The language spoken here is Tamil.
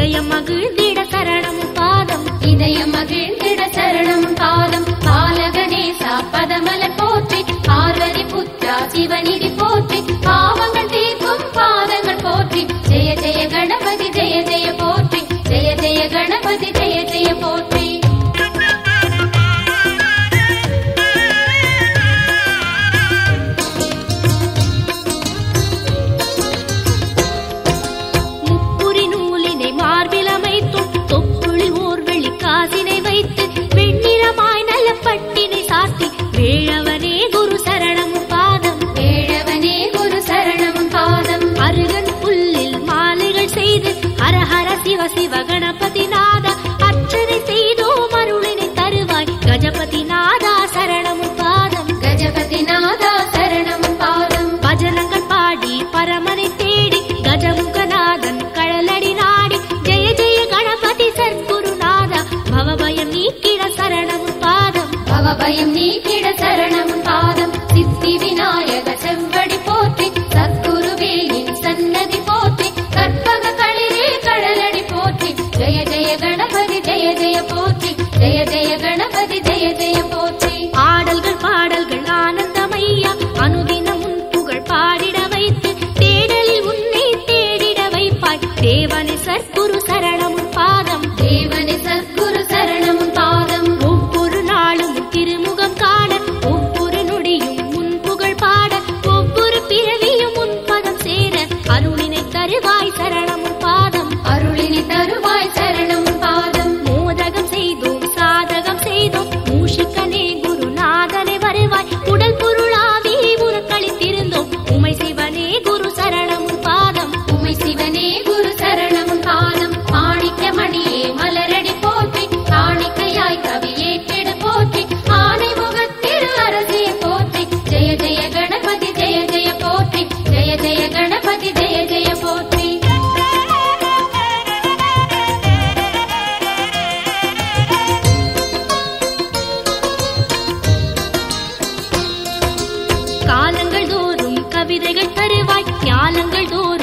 இதய மகிழ்ந்திட சரணம் பாதம். இதய மகிழ்ந்திட சரணம் பாதம். பாலகணேசா பதமல போற்றி. பார்வதி புத்தா சிவநிதி போற்றி. பாவங்கள் தீர்க்கும் பாதங்கள் போற்றி. ஜெய ஜெய கணபதி ஜெய ஜெய போற்றி. ஜெய ஜெய கணபதி ஜெய ஜெய பாதம் விதைகள் தருவாய் ஞானங்கள் தோறும்